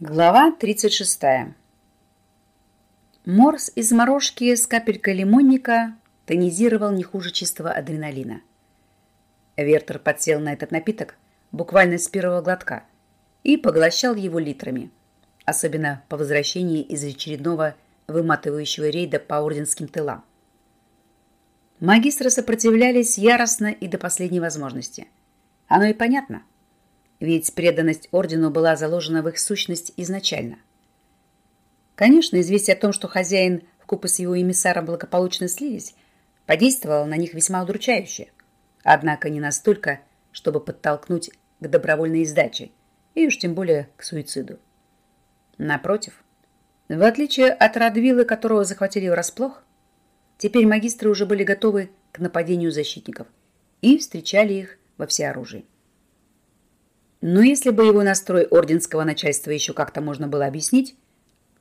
Глава 36. Морс из морожки с капелькой лимонника тонизировал не хуже чистого адреналина. Вертер подсел на этот напиток буквально с первого глотка и поглощал его литрами, особенно по возвращении из очередного выматывающего рейда по орденским тылам. Магистры сопротивлялись яростно и до последней возможности. Оно и понятно – ведь преданность ордену была заложена в их сущность изначально. Конечно, известие о том, что хозяин вкупе с его эмиссаром благополучно слились, подействовало на них весьма удручающе. Однако не настолько, чтобы подтолкнуть к добровольной сдаче, и уж тем более к суициду. Напротив, в отличие от Радвилла, которого захватили врасплох, теперь магистры уже были готовы к нападению защитников и встречали их во всеоружии. Но если бы его настрой орденского начальства еще как-то можно было объяснить,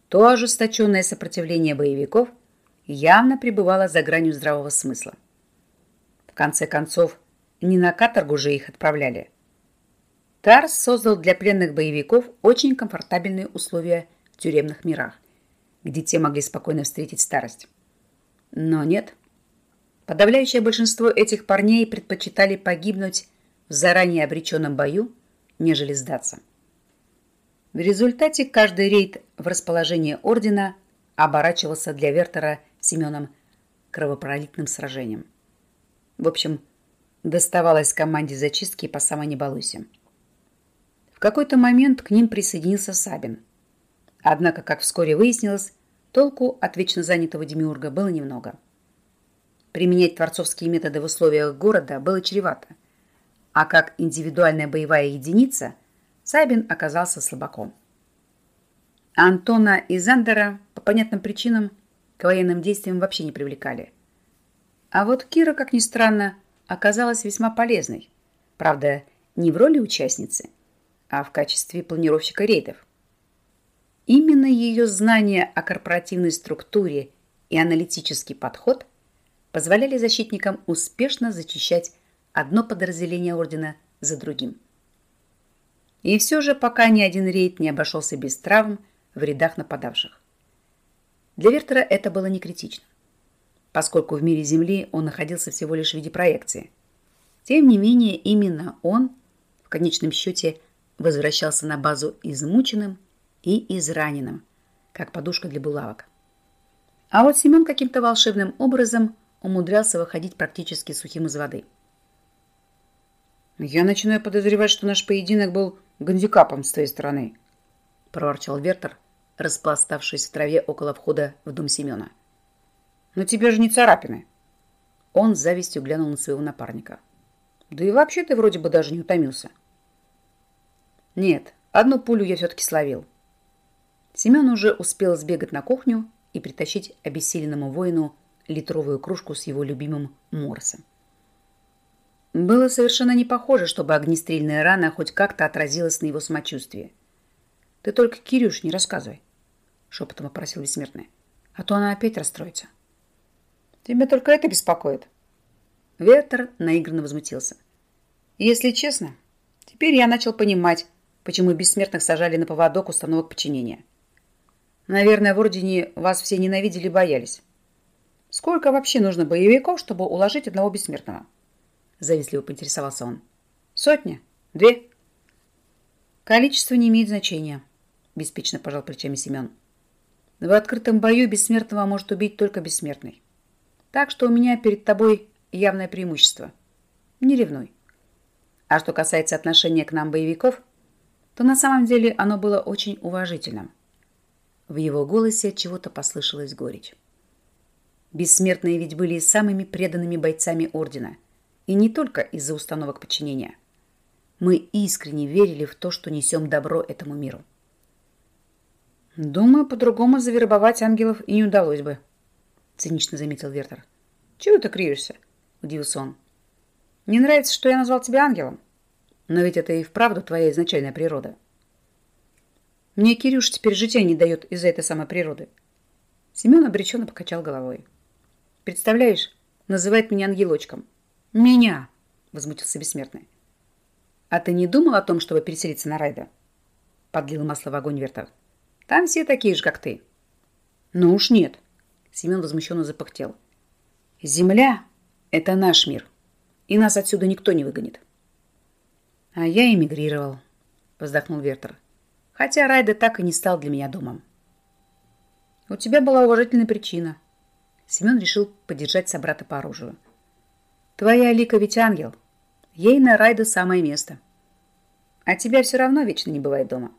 то ожесточенное сопротивление боевиков явно пребывало за гранью здравого смысла. В конце концов, не на каторгу же их отправляли. Тарс создал для пленных боевиков очень комфортабельные условия в тюремных мирах, где те могли спокойно встретить старость. Но нет. Подавляющее большинство этих парней предпочитали погибнуть в заранее обреченном бою, нежели сдаться. В результате каждый рейд в расположение ордена оборачивался для Вертера Семеном кровопролитным сражением. В общем, доставалось команде зачистки по самой не В какой-то момент к ним присоединился Сабин. Однако, как вскоре выяснилось, толку от вечно занятого демиурга было немного. Применять творцовские методы в условиях города было чревато – а как индивидуальная боевая единица Сабин оказался слабаком. Антона и Зандера по понятным причинам к военным действиям вообще не привлекали. А вот Кира, как ни странно, оказалась весьма полезной. Правда, не в роли участницы, а в качестве планировщика рейдов. Именно ее знания о корпоративной структуре и аналитический подход позволяли защитникам успешно зачищать одно подразделение ордена за другим. И все же пока ни один рейд не обошелся без травм в рядах нападавших. Для Вертера это было не критично, поскольку в мире Земли он находился всего лишь в виде проекции. Тем не менее, именно он в конечном счете возвращался на базу измученным и израненным, как подушка для булавок. А вот Семен каким-то волшебным образом умудрялся выходить практически сухим из воды – «Я начинаю подозревать, что наш поединок был гандикапом с твоей стороны», – проворчал Вертер, распластавшись в траве около входа в дом Семена. «Но тебе же не царапины». Он с завистью глянул на своего напарника. «Да и вообще ты вроде бы даже не утомился». «Нет, одну пулю я все-таки словил». Семен уже успел сбегать на кухню и притащить обессиленному воину литровую кружку с его любимым морсом. Было совершенно не похоже, чтобы огнестрельная рана хоть как-то отразилась на его самочувствии. «Ты только Кирюш не рассказывай», — шепотом попросил бессмертный. «А то она опять расстроится». «Тебя только это беспокоит?» Вертер наигранно возмутился. «Если честно, теперь я начал понимать, почему бессмертных сажали на поводок установок подчинения. Наверное, в Ордене вас все ненавидели и боялись. Сколько вообще нужно боевиков, чтобы уложить одного бессмертного?» Завистливо поинтересовался он. Сотня? Две? Количество не имеет значения, беспечно пожал плечами Семен. В открытом бою бессмертного может убить только бессмертный. Так что у меня перед тобой явное преимущество. Не ревнуй. А что касается отношения к нам боевиков, то на самом деле оно было очень уважительным. В его голосе от чего-то послышалась горечь. Бессмертные ведь были самыми преданными бойцами Ордена – и не только из-за установок подчинения. Мы искренне верили в то, что несем добро этому миру. «Думаю, по-другому завербовать ангелов и не удалось бы», — цинично заметил Вертер. «Чего ты кривишься?» — удивился он. «Не нравится, что я назвал тебя ангелом? Но ведь это и вправду твоя изначальная природа». «Мне Кирюш теперь жития не дает из-за этой самой природы». Семен обреченно покачал головой. «Представляешь, называет меня ангелочком. «Меня!» – возмутился бессмертный. «А ты не думал о том, чтобы переселиться на Райда?» подлил масло в огонь Вертер. Там все такие же, как ты. Ну уж нет. Семен возмущенно запыхтел. Земля — это наш мир, и нас отсюда никто не выгонит. А я эмигрировал, вздохнул Вертер. Хотя Райда так и не стал для меня домом. У тебя была уважительная причина. Семен решил поддержать собрата по оружию. Твоя Алика ведь ангел. Ей на Райда самое место. А тебя все равно вечно не бывает дома.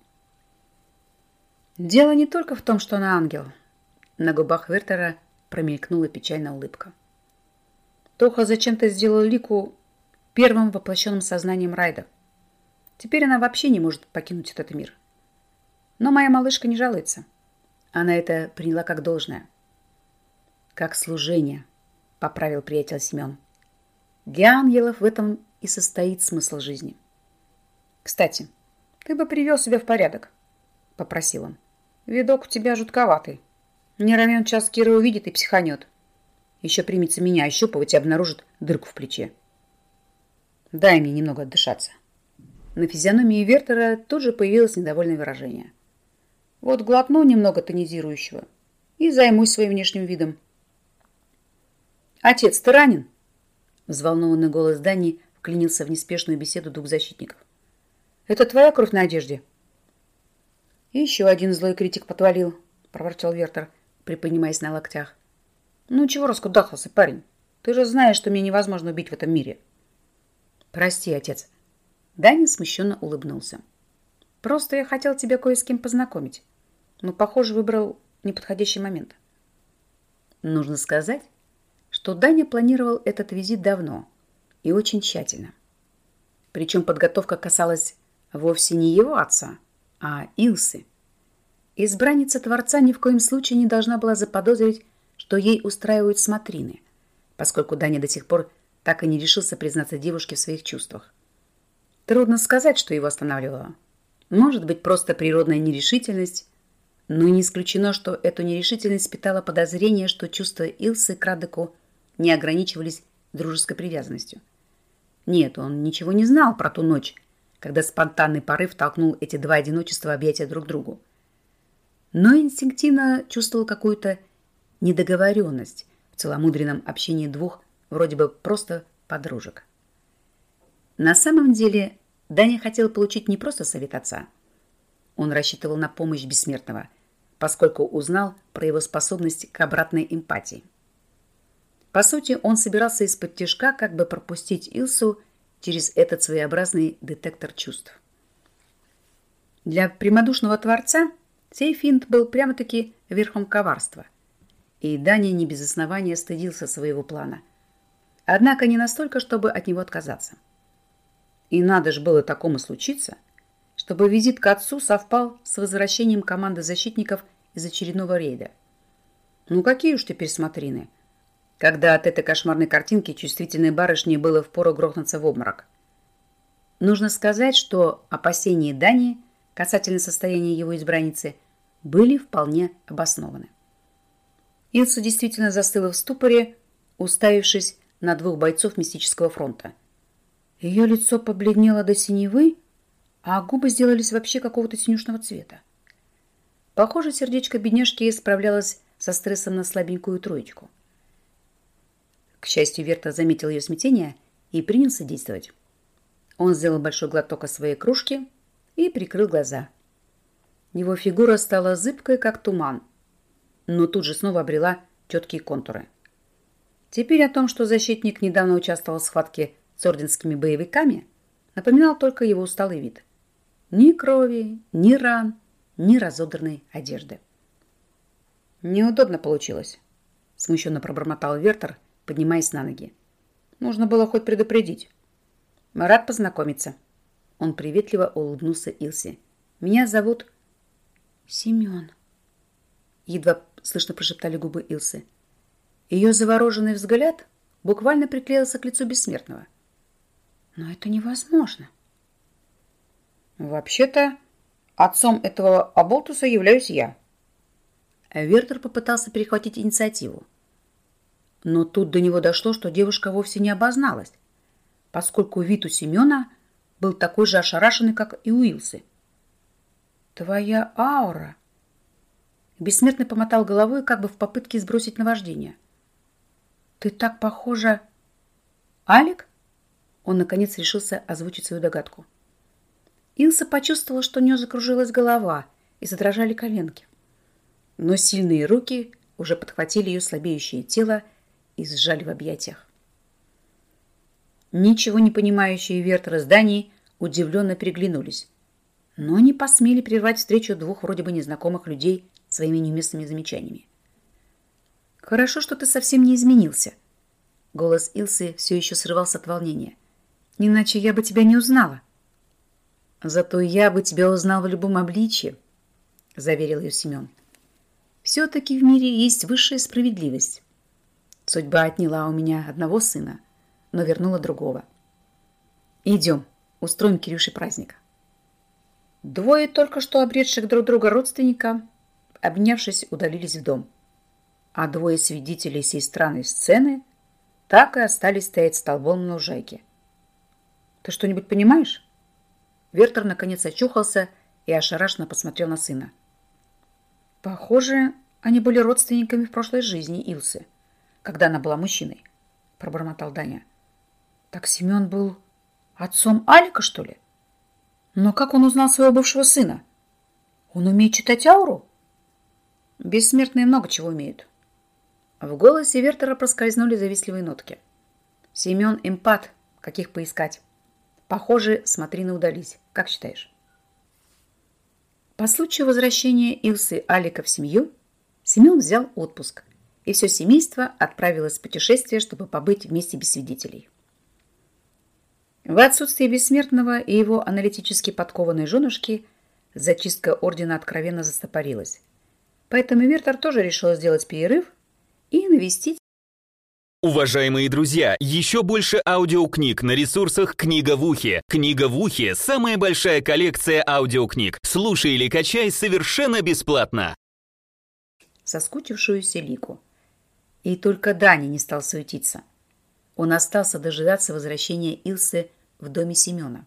Дело не только в том, что она ангел. На губах Вертера промелькнула печальная улыбка. Тоха зачем-то сделал Лику первым воплощенным сознанием Райда. Теперь она вообще не может покинуть этот мир. Но моя малышка не жалуется. Она это приняла как должное. Как служение, поправил приятель Семен. Для ангелов в этом и состоит смысл жизни. Кстати, ты бы привел себя в порядок, попросил он. Видок у тебя жутковатый. Не равен час Кира увидит и психанет. Еще примется меня ощупывать и обнаружит дырку в плече. Дай мне немного отдышаться. На физиономии Вертера тут же появилось недовольное выражение. Вот глотну немного тонизирующего и займусь своим внешним видом. «Отец, ты ранен?» Взволнованный голос Дани вклинился в неспешную беседу двух защитников. «Это твоя кровь на одежде?» еще один злой критик потвалил, проворчал Вертер, приподнимаясь на локтях. Ну чего раскудахался, парень? Ты же знаешь, что мне невозможно убить в этом мире. Прости, отец. Данин смущенно улыбнулся. Просто я хотел тебя кое с кем познакомить. Но, похоже, выбрал неподходящий момент. Нужно сказать, что Даня планировал этот визит давно и очень тщательно. Причем подготовка касалась вовсе не его отца, а Илсы. Избранница Творца ни в коем случае не должна была заподозрить, что ей устраивают смотрины, поскольку Даня до сих пор так и не решился признаться девушке в своих чувствах. Трудно сказать, что его останавливало. Может быть, просто природная нерешительность, но не исключено, что эту нерешительность питало подозрение, что чувства Илсы к Радеку не ограничивались дружеской привязанностью. Нет, он ничего не знал про ту ночь, когда спонтанный порыв толкнул эти два одиночества объятия друг другу. Но инстинктивно чувствовал какую-то недоговоренность в целомудренном общении двух вроде бы просто подружек. На самом деле Даня хотел получить не просто совет отца. Он рассчитывал на помощь бессмертного, поскольку узнал про его способность к обратной эмпатии. По сути, он собирался из-под тяжка как бы пропустить Илсу через этот своеобразный детектор чувств. Для прямодушного творца сей финт был прямо-таки верхом коварства. И Даня не без основания стыдился своего плана. Однако не настолько, чтобы от него отказаться. И надо же было такому случиться, чтобы визит к отцу совпал с возвращением команды защитников из очередного рейда. Ну какие уж теперь смотрины – когда от этой кошмарной картинки чувствительной барышне было впору грохнуться в обморок. Нужно сказать, что опасения Дани касательно состояния его избранницы были вполне обоснованы. Илса действительно застыла в ступоре, уставившись на двух бойцов мистического фронта. Ее лицо побледнело до синевы, а губы сделались вообще какого-то синюшного цвета. Похоже, сердечко бедняжки справлялось со стрессом на слабенькую троечку. К счастью, Верта заметил ее смятение и принялся действовать. Он сделал большой глоток из своей кружки и прикрыл глаза. Его фигура стала зыбкой, как туман, но тут же снова обрела четкие контуры. Теперь о том, что защитник недавно участвовал в схватке с орденскими боевиками, напоминал только его усталый вид. Ни крови, ни ран, ни разодранной одежды. «Неудобно получилось», — смущенно пробормотал Вертер, поднимаясь на ноги. Нужно было хоть предупредить. Рад познакомиться. Он приветливо улыбнулся Илсе. Меня зовут Семен. Едва слышно прошептали губы Илсы. Ее завороженный взгляд буквально приклеился к лицу бессмертного. Но это невозможно. Вообще-то, отцом этого оболтуса являюсь я. Вертер попытался перехватить инициативу. Но тут до него дошло, что девушка вовсе не обозналась, поскольку вид у Семена был такой же ошарашенный, как и у Илсы. Твоя аура. Бессмертный помотал головой, как бы в попытке сбросить наваждение. Ты так похожа... Алик? Он, наконец, решился озвучить свою догадку. Илса почувствовала, что у нее закружилась голова и задрожали коленки. Но сильные руки уже подхватили ее слабеющее тело и сжали в объятиях. Ничего не понимающие Вертера зданий удивленно переглянулись, но не посмели прервать встречу двух вроде бы незнакомых людей своими неуместными замечаниями. «Хорошо, что ты совсем не изменился». Голос Илсы все еще срывался от волнения. «Иначе я бы тебя не узнала». «Зато я бы тебя узнал в любом обличье», — заверил ее Семен. «Все-таки в мире есть высшая справедливость. Судьба отняла у меня одного сына, но вернула другого. Идем, устроим Кирюше праздник». Двое только что обретших друг друга родственника, обнявшись, удалились в дом. А двое свидетелей сей странной сцены так и остались стоять столбом на лужайке. «Ты что-нибудь понимаешь?» Вертер наконец очухался и ошарашенно посмотрел на сына. «Похоже, они были родственниками в прошлой жизни Илсы, когда она была мужчиной», – пробормотал Даня. «Так Семен был отцом Алика, что ли? Но как он узнал своего бывшего сына? Он умеет читать ауру?» «Бессмертные много чего умеют». В голосе Вертера проскользнули завистливые нотки. «Семен эмпат, каких поискать?» Похоже, смотрины удались. Как считаешь? По случаю возвращения Илсы Алика в семью, Семен взял отпуск, и все семейство отправилось в путешествие, чтобы побыть вместе без свидетелей. В отсутствие Бессмертного и его аналитически подкованной женушки зачистка ордена откровенно застопорилась. Поэтому Вертер тоже решил сделать перерыв и навестить Уважаемые друзья, еще больше аудиокниг на ресурсах «Книга в ухе». «Книга в ухе» — самая большая коллекция аудиокниг. Слушай или качай совершенно бесплатно. Соскучившуюся Лику. И только Дани не стал суетиться. Он остался дожидаться возвращения Илсы в доме Семена.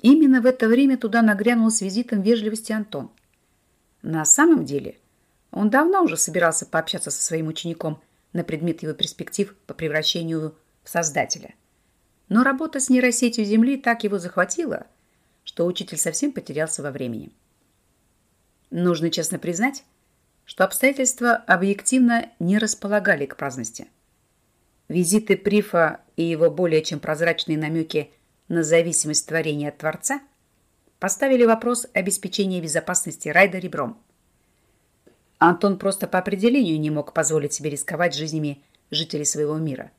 Именно в это время туда нагрянул с визитом вежливости Антон. На самом деле он давно уже собирался пообщаться со своим учеником – на предмет его перспектив по превращению в создателя. Но работа с нейросетью Земли так его захватила, что учитель совсем потерялся во времени. Нужно честно признать, что обстоятельства объективно не располагали к праздности. Визиты Прифа и его более чем прозрачные намеки на зависимость творения от Творца поставили вопрос обеспечения безопасности Райда ребром – Антон просто по определению не мог позволить себе рисковать жизнями жителей своего мира.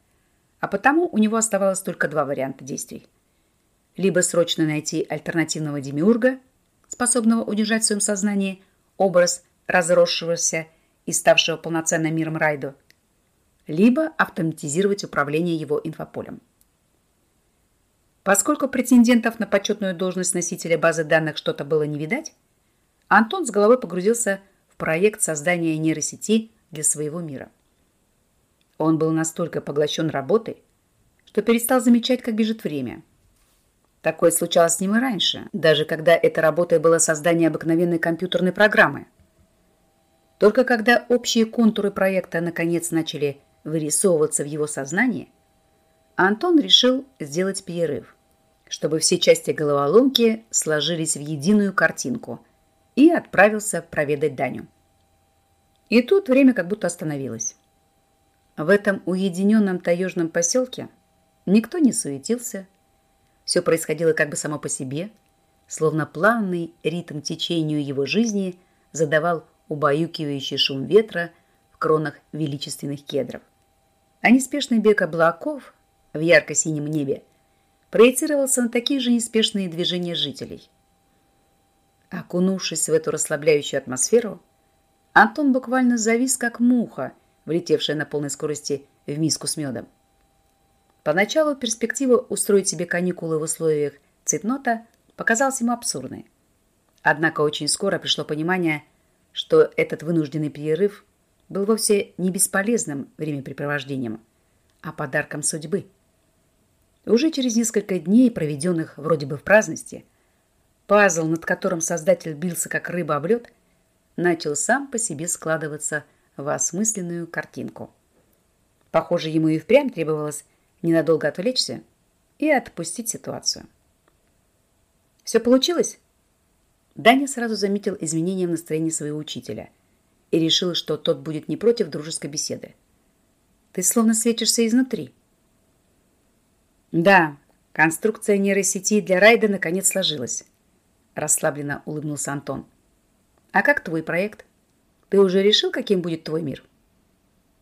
А потому у него оставалось только два варианта действий. Либо срочно найти альтернативного демиурга, способного удержать в своем сознании образ разросшегося и ставшего полноценным миром Райдо, либо автоматизировать управление его инфополем. Поскольку претендентов на почетную должность носителя базы данных что-то было не видать, Антон с головой погрузился в проект создания нейросети для своего мира. Он был настолько поглощен работой, что перестал замечать, как бежит время. Такое случалось с ним и раньше, даже когда эта работа была создание обыкновенной компьютерной программы. Только когда общие контуры проекта наконец начали вырисовываться в его сознании, Антон решил сделать перерыв, чтобы все части головоломки сложились в единую картинку – и отправился проведать Даню. И тут время как будто остановилось. В этом уединенном таежном поселке никто не суетился. Все происходило как бы само по себе, словно плавный ритм течению его жизни задавал убаюкивающий шум ветра в кронах величественных кедров. А неспешный бег облаков в ярко-синем небе проецировался на такие же неспешные движения жителей – Окунувшись в эту расслабляющую атмосферу, Антон буквально завис, как муха, влетевшая на полной скорости в миску с медом. Поначалу перспектива устроить себе каникулы в условиях цитнота показалась ему абсурдной. Однако очень скоро пришло понимание, что этот вынужденный перерыв был вовсе не бесполезным времяпрепровождением, а подарком судьбы. Уже через несколько дней, проведенных вроде бы в праздности, Пазл, над которым создатель бился как рыба об лед, начал сам по себе складываться в осмысленную картинку. Похоже, ему и впрямь требовалось ненадолго отвлечься и отпустить ситуацию. «Все получилось?» Даня сразу заметил изменения в настроении своего учителя и решил, что тот будет не против дружеской беседы. «Ты словно светишься изнутри». «Да, конструкция нейросети для райда наконец сложилась», расслабленно улыбнулся Антон. «А как твой проект? Ты уже решил, каким будет твой мир?»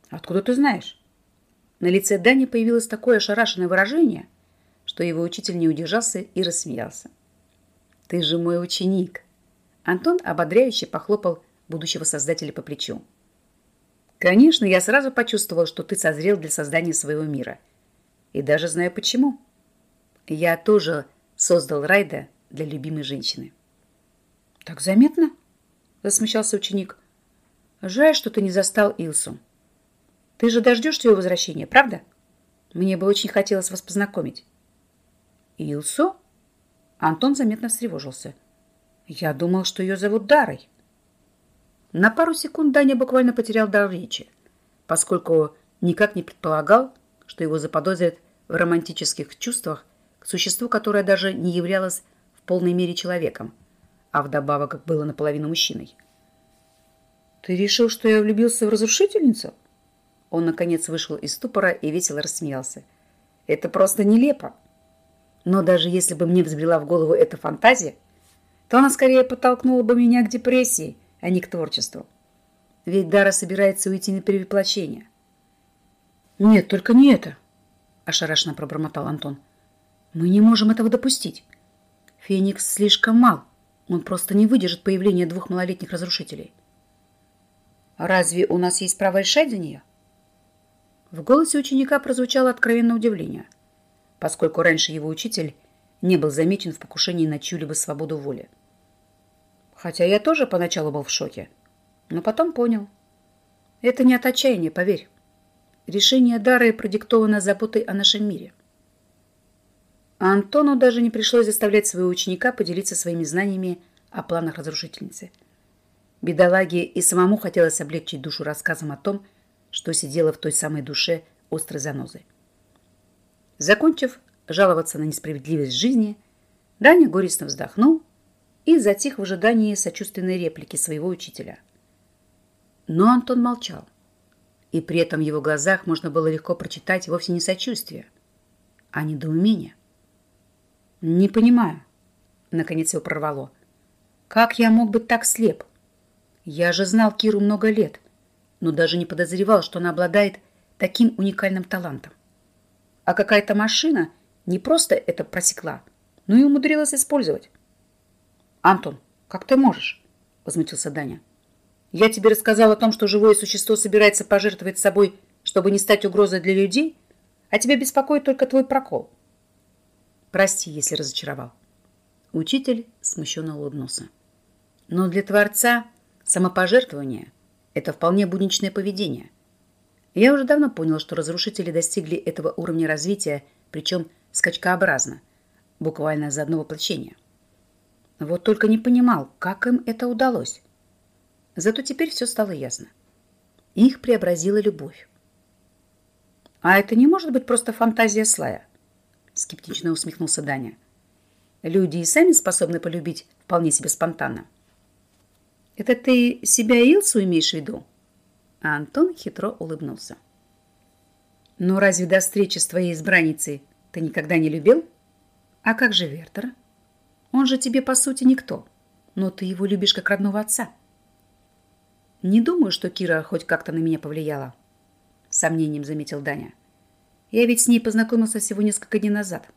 «Откуда ты знаешь?» На лице Дани появилось такое ошарашенное выражение, что его учитель не удержался и рассмеялся. «Ты же мой ученик!» Антон ободряюще похлопал будущего создателя по плечу. «Конечно, я сразу почувствовал, что ты созрел для создания своего мира. И даже знаю почему. Я тоже создал Райда для любимой женщины». «Так заметно?» – засмущался ученик. «Жаль, что ты не застал Илсу. Ты же дождешься ее возвращения, правда? Мне бы очень хотелось вас познакомить». «Илсу?» Антон заметно встревожился. «Я думал, что ее зовут Дарой». На пару секунд Даня буквально потерял дар речи, поскольку никак не предполагал, что его заподозрят в романтических чувствах к существу, которое даже не являлось в полной мере человеком, а вдобавок было наполовину мужчиной. «Ты решил, что я влюбился в разрушительницу?» Он, наконец, вышел из ступора и весело рассмеялся. «Это просто нелепо!» Но даже если бы мне взбрела в голову эта фантазия, то она скорее подтолкнула бы меня к депрессии, а не к творчеству. Ведь Дара собирается уйти на перевоплощение. «Нет, только не это», – ошарашенно пробормотал Антон. «Мы не можем этого допустить. Феникс слишком мал. Он просто не выдержит появления двух малолетних разрушителей». «Разве у нас есть право решать за нее?» В голосе ученика прозвучало откровенное удивление – поскольку раньше его учитель не был замечен в покушении на чью-либо свободу воли. Хотя я тоже поначалу был в шоке, но потом понял. Это не от отчаяния, поверь. Решение Дары продиктовано заботой о нашем мире. А Антону даже не пришлось заставлять своего ученика поделиться своими знаниями о планах разрушительницы. Бедолаге и самому хотелось облегчить душу рассказом о том, что сидело в той самой душе острой занозой. Закончив жаловаться на несправедливость жизни, Даня горестно вздохнул и затих в ожидании сочувственной реплики своего учителя. Но Антон молчал, и при этом в его глазах можно было легко прочитать вовсе не сочувствие, а недоумение. «Не понимаю», — наконец его прорвало, — «как я мог быть так слеп? Я же знал Киру много лет, но даже не подозревал, что она обладает таким уникальным талантом а какая-то машина не просто это просекла, но и умудрилась использовать. «Антон, как ты можешь?» – возмутился Даня. «Я тебе рассказал о том, что живое существо собирается пожертвовать собой, чтобы не стать угрозой для людей, а тебя беспокоит только твой прокол. Прости, если разочаровал». Учитель смущенно улыбнулся. «Но для Творца самопожертвование – это вполне будничное поведение – я уже давно понял, что разрушители достигли этого уровня развития, причем скачкообразно, буквально за одно воплощение. Вот только не понимал, как им это удалось. Зато теперь все стало ясно. Их преобразила любовь. «А это не может быть просто фантазия Слая?» Скептично усмехнулся Даня. «Люди и сами способны полюбить вполне себе спонтанно». «Это ты себя и Илсу имеешь в виду?» А Антон хитро улыбнулся. «Ну разве до встречи с твоей избранницей ты никогда не любил? А как же Вертера? Он же тебе, по сути, никто, но ты его любишь как родного отца». «Не думаю, что Кира хоть как-то на меня повлияла», — сомнением заметил Даня. «Я ведь с ней познакомился всего несколько дней назад».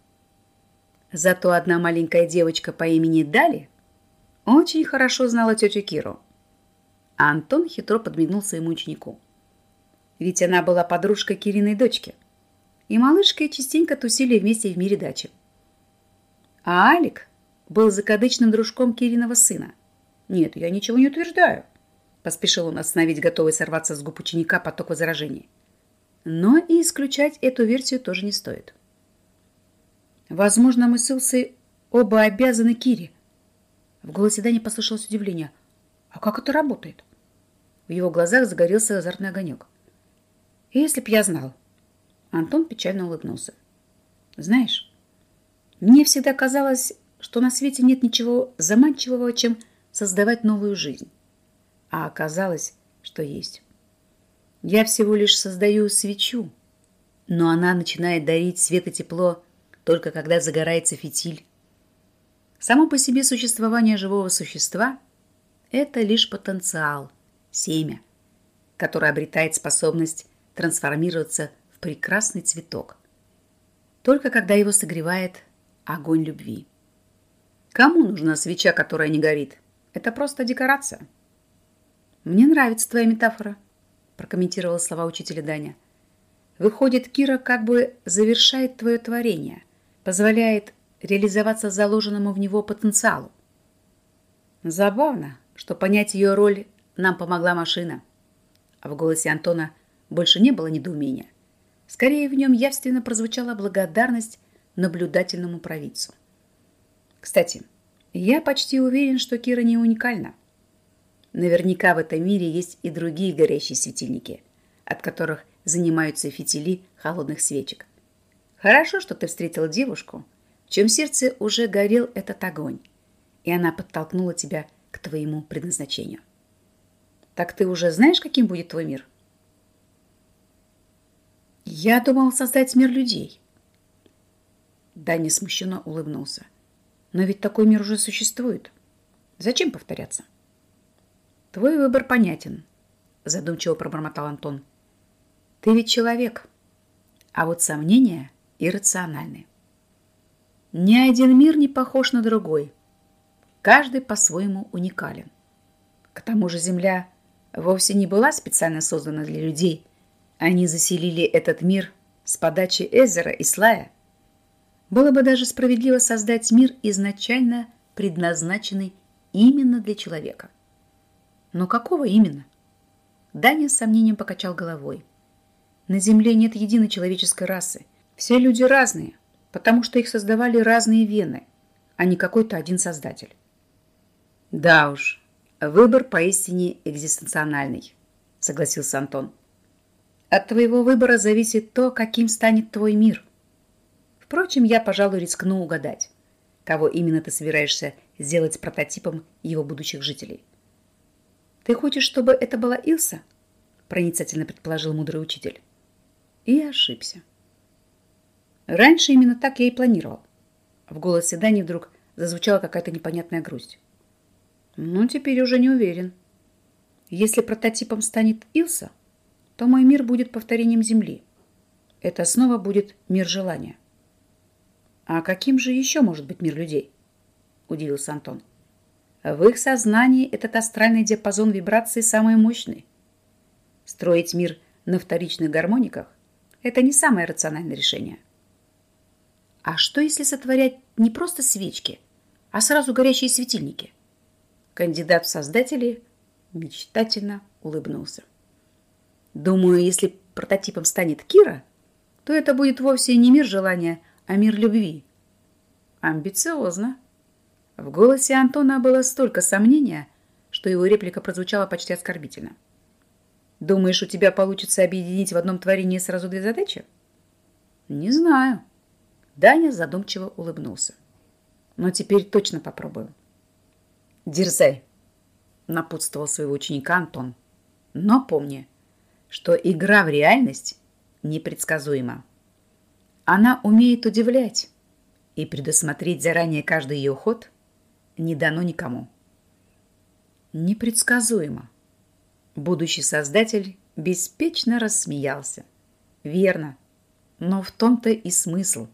Зато одна маленькая девочка по имени Дали очень хорошо знала тетю Киру а Антон хитро подмигнул своему ученику. Ведь она была подружкой Кириной дочки. И малышкой частенько тусили вместе в мире дачи. А Алик был закадычным дружком Кириного сына. Нет, я ничего не утверждаю. Поспешил он остановить готовый сорваться с губ ученика поток возражений. Но и исключать эту версию тоже не стоит. Возможно, мы с Илсой оба обязаны Кире, В голосе Дани послышалось удивление. «А как это работает?» В его глазах загорелся азартный огонек. «Если б я знал». Антон печально улыбнулся. «Знаешь, мне всегда казалось, что на свете нет ничего заманчивого, чем создавать новую жизнь. А оказалось, что есть. Я всего лишь создаю свечу, но она начинает дарить свет и тепло только когда загорается фитиль. Само по себе существование живого существа – это лишь потенциал, семя, которое обретает способность трансформироваться в прекрасный цветок, только когда его согревает огонь любви. Кому нужна свеча, которая не горит? Это просто декорация. Мне нравится твоя метафора, прокомментировала слова учителя Даня. Выходит, Кира как бы завершает твое творение, позволяет реализоваться заложенному в него потенциалу. Забавно, что понять ее роль нам помогла машина. А в голосе Антона больше не было недоумения. Скорее, в нем явственно прозвучала благодарность наблюдательному провидцу. Кстати, я почти уверен, что Кира не уникальна. Наверняка в этом мире есть и другие горящие светильники, от которых занимаются фитили холодных свечек. Хорошо, что ты встретила девушку, в чем сердце уже горел этот огонь, и она подтолкнула тебя к твоему предназначению. Так ты уже знаешь, каким будет твой мир? Я думал создать мир людей. Даня смущенно улыбнулся. Но ведь такой мир уже существует. Зачем повторяться? Твой выбор понятен, задумчиво пробормотал Антон. Ты ведь человек, а вот сомнения иррациональны. Ни один мир не похож на другой. Каждый по-своему уникален. К тому же Земля вовсе не была специально создана для людей. Они заселили этот мир с подачи Эзера и Слая. Было бы даже справедливо создать мир, изначально предназначенный именно для человека. Но какого именно? Даня с сомнением покачал головой. На Земле нет единой человеческой расы. Все люди разные – потому что их создавали разные вены, а не какой-то один создатель. Да уж, выбор поистине экзистенциональный, согласился Антон. От твоего выбора зависит то, каким станет твой мир. Впрочем, я, пожалуй, рискну угадать, кого именно ты собираешься сделать прототипом его будущих жителей. Ты хочешь, чтобы это была Илса? Проницательно предположил мудрый учитель. И ошибся. Раньше именно так я и планировал. В голосе Дани вдруг зазвучала какая-то непонятная грусть. Ну, теперь уже не уверен. Если прототипом станет Илса, то мой мир будет повторением Земли. Это снова будет мир желания. А каким же еще может быть мир людей? Удивился Антон. В их сознании этот астральный диапазон вибраций самый мощный. Строить мир на вторичных гармониках – это не самое рациональное решение. А что, если сотворять не просто свечки, а сразу горящие светильники? Кандидат в создатели мечтательно улыбнулся. Думаю, если прототипом станет Кира, то это будет вовсе не мир желания, а мир любви. Амбициозно. В голосе Антона было столько сомнения, что его реплика прозвучала почти оскорбительно. Думаешь, у тебя получится объединить в одном творении сразу две задачи? Не знаю. Даня задумчиво улыбнулся. Но теперь точно попробую. Дерзай, напутствовал своего ученика Антон. Но помни, что игра в реальность непредсказуема. Она умеет удивлять, и предусмотреть заранее каждый ее ход не дано никому. Непредсказуемо. Будущий создатель беспечно рассмеялся. Верно, но в том-то и смысл –